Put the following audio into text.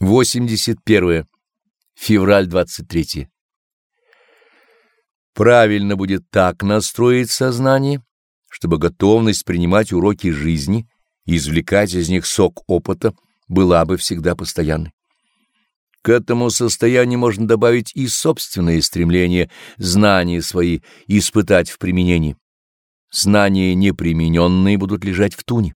81. Февраль 23. Правильно будет так настроить сознание, чтобы готовность принимать уроки жизни и извлекать из них сок опыта была бы всегда постоянной. К этому состоянию можно добавить и собственные стремления знания свои испытать в применении. Знания непримененные будут лежать в туне.